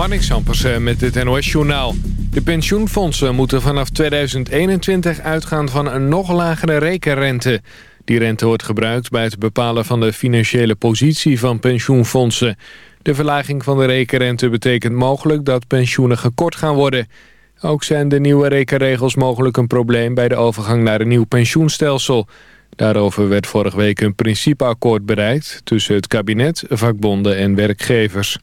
Marnix Sampersen met het NOS-journaal. De pensioenfondsen moeten vanaf 2021 uitgaan van een nog lagere rekenrente. Die rente wordt gebruikt bij het bepalen van de financiële positie van pensioenfondsen. De verlaging van de rekenrente betekent mogelijk dat pensioenen gekort gaan worden. Ook zijn de nieuwe rekenregels mogelijk een probleem bij de overgang naar een nieuw pensioenstelsel. Daarover werd vorige week een principeakkoord bereikt tussen het kabinet, vakbonden en werkgevers.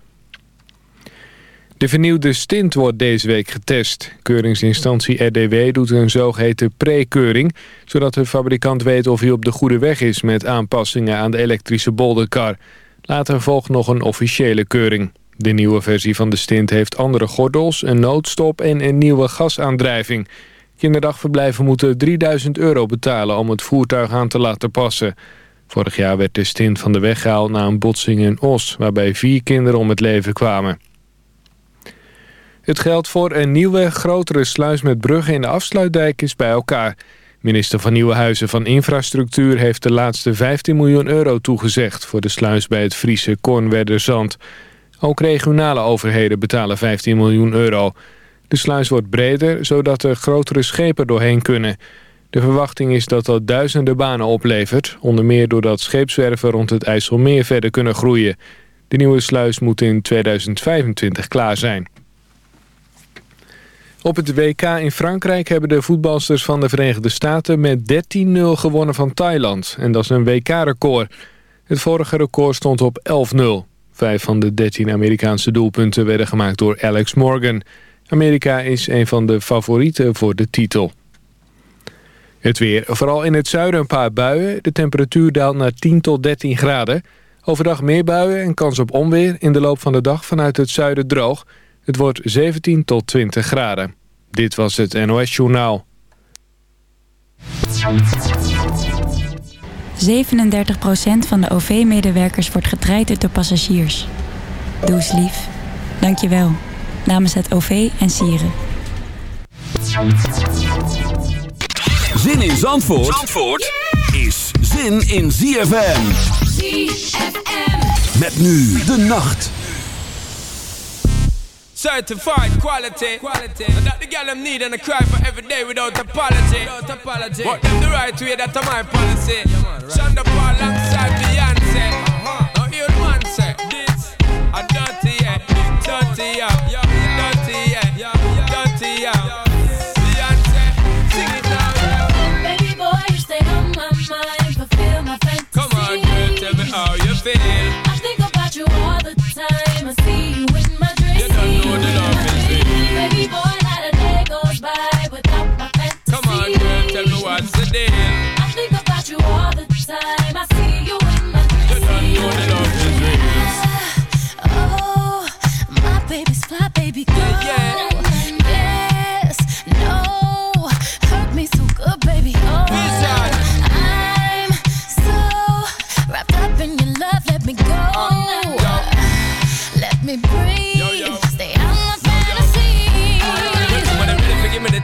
De vernieuwde stint wordt deze week getest. Keuringsinstantie RDW doet een zogeheten pre-keuring... zodat de fabrikant weet of hij op de goede weg is... met aanpassingen aan de elektrische bolderkar. Later volgt nog een officiële keuring. De nieuwe versie van de stint heeft andere gordels, een noodstop... en een nieuwe gasaandrijving. Kinderdagverblijven moeten 3000 euro betalen... om het voertuig aan te laten passen. Vorig jaar werd de stint van de weg gehaald na een botsing in Os... waarbij vier kinderen om het leven kwamen. Het geld voor een nieuwe, grotere sluis met bruggen in de afsluitdijk is bij elkaar. Minister van Nieuwe Huizen van Infrastructuur heeft de laatste 15 miljoen euro toegezegd... voor de sluis bij het Friese Kornwerderzand. Ook regionale overheden betalen 15 miljoen euro. De sluis wordt breder, zodat er grotere schepen doorheen kunnen. De verwachting is dat dat duizenden banen oplevert... onder meer doordat scheepswerven rond het IJsselmeer verder kunnen groeien. De nieuwe sluis moet in 2025 klaar zijn. Op het WK in Frankrijk hebben de voetbalsters van de Verenigde Staten met 13-0 gewonnen van Thailand. En dat is een WK-record. Het vorige record stond op 11-0. Vijf van de 13 Amerikaanse doelpunten werden gemaakt door Alex Morgan. Amerika is een van de favorieten voor de titel. Het weer. Vooral in het zuiden een paar buien. De temperatuur daalt naar 10 tot 13 graden. Overdag meer buien en kans op onweer. In de loop van de dag vanuit het zuiden droog. Het wordt 17 tot 20 graden. Dit was het NOS Journaal. 37% van de OV-medewerkers wordt getraind door passagiers. Doe eens lief. Dank je wel. Namens het OV en Sieren. Zin in Zandvoort, Zandvoort is zin in ZFM. ZFM. Met nu de nacht. Certified quality. quality. And that the girl them need and I cry for every day without apology. Without apology. What them the right way, that's my policy. Yeah, man, right. Shonda Paul alongside Beyonce. Uh-huh. Now you man say this. A dirty yeah, dirty yeah, dirty yeah, dirty yeah. Beyonce, sing it now. Baby boy, you stay on my mind, fulfill my fantasy. Come on, girl, tell me how you feel. I think about you all the time. I see you in my dreams. You don't the love is real. Baby boy, not a day goes by without my fantasy. Come on, girl, tell me what's the deal. I think about you all the time. I see you in my You dreams. don't know the love is real. Oh, my baby's fly, baby girl. Yeah, Yes, no, hurt me so good, baby. Oh, I'm so wrapped up in your love. Let me go. Oh, Let me breathe.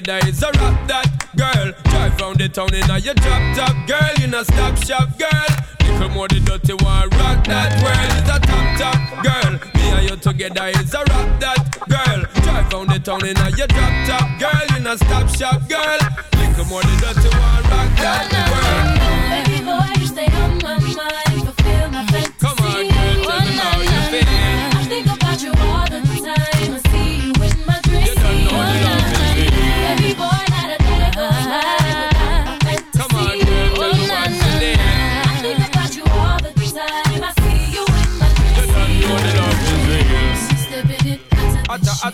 Together is a rap that girl. Drive round the town in a your drop top girl. You not stop shop girl. Little more the dirty one rock that world is a top top girl. Me and you together is a rap that girl. Drive round the town in a your drop top girl. You not stop shop girl. Little more the dirty one rock that world.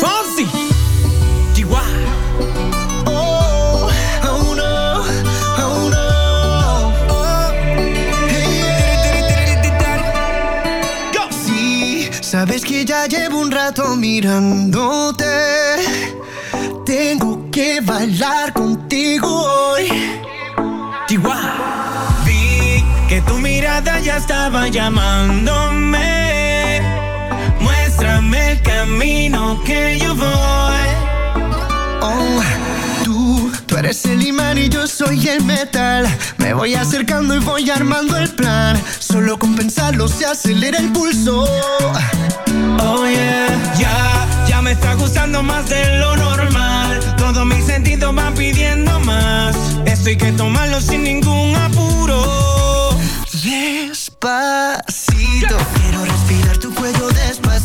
Fonsi, Chihuahua. Oh, oh no, oh no. Oh, hey. Sí, sabes que ya llevo un rato mirándote. Tengo que bailar contigo hoy. Chihuahua. Vi que tu mirada ya estaba llamándome. Camino que yo voy. Oh, tú, tú eres el imán y yo soy el metal. Me voy acercando y voy armando el plan. Solo con pensarlo se acelera el pulso. Oh yeah, ya, ya me está gustando más de lo normal. Todos mis sentidos van pidiendo más. Esto hay que tomarlo sin ningún apuro. Despacito, quiero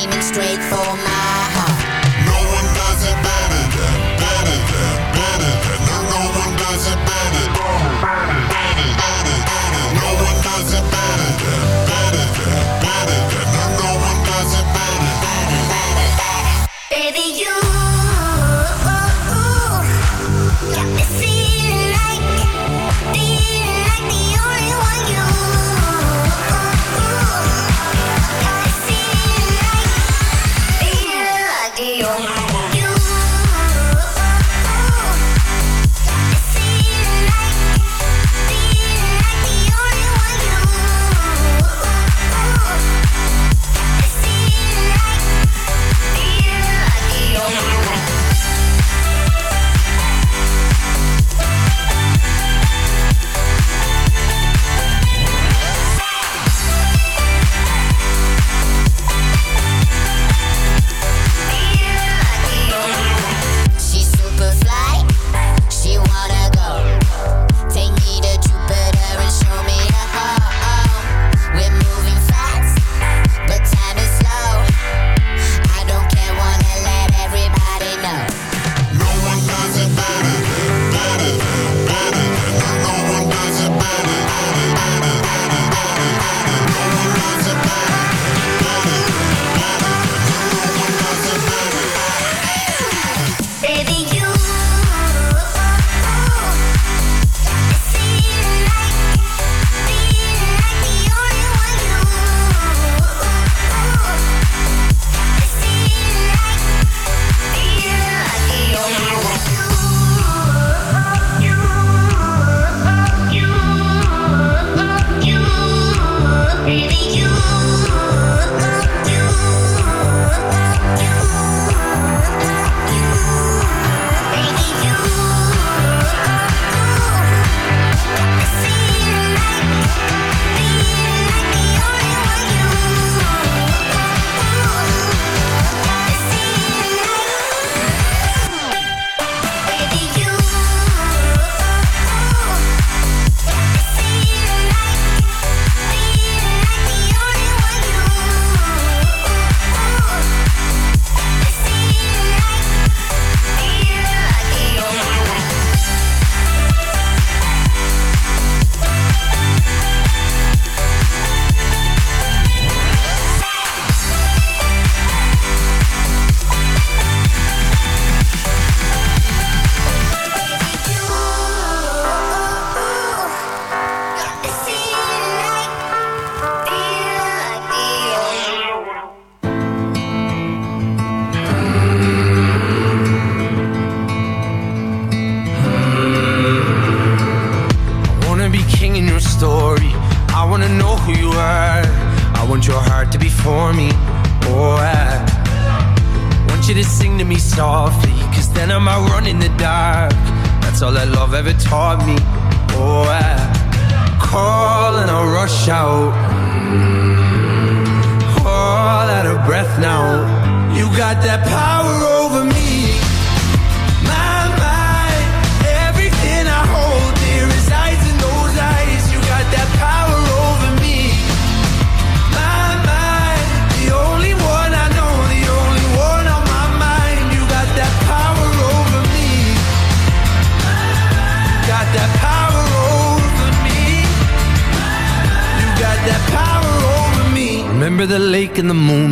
Aiming straight for my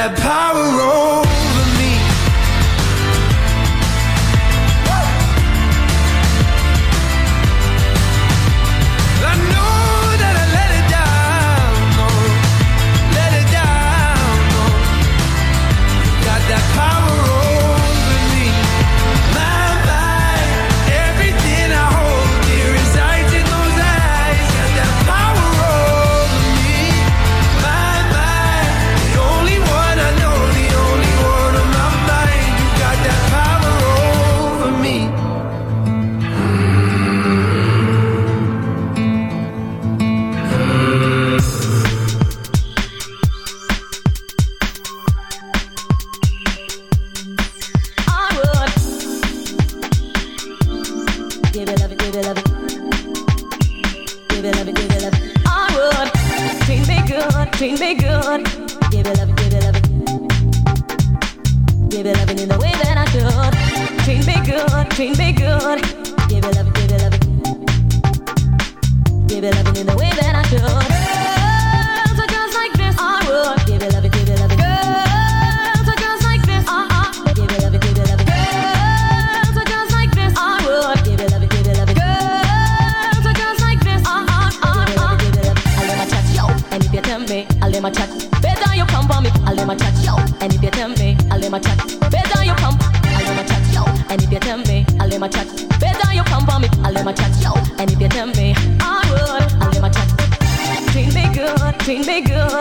that power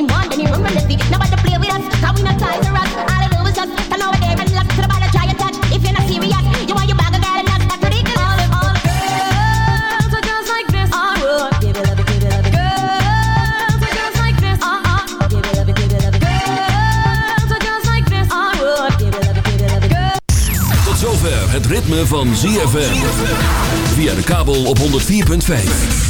him one, then he run relentlessly. Nobody play with us, cause we not ties or us. All I do is just turn over there and look to the ball and try and touch. If you're not serious, you want your bag of girl and that's not ridiculous. All of all the girls are girls like this. I would give it, love it, give it, love it. Girls are girls like this. Uh uh. Give it, love it, give it, love it. Girls are girls like this. I would give it, love it, give it, love it. Girls. Tot zover het ritme van ZFM. Via de kabel op 104.5.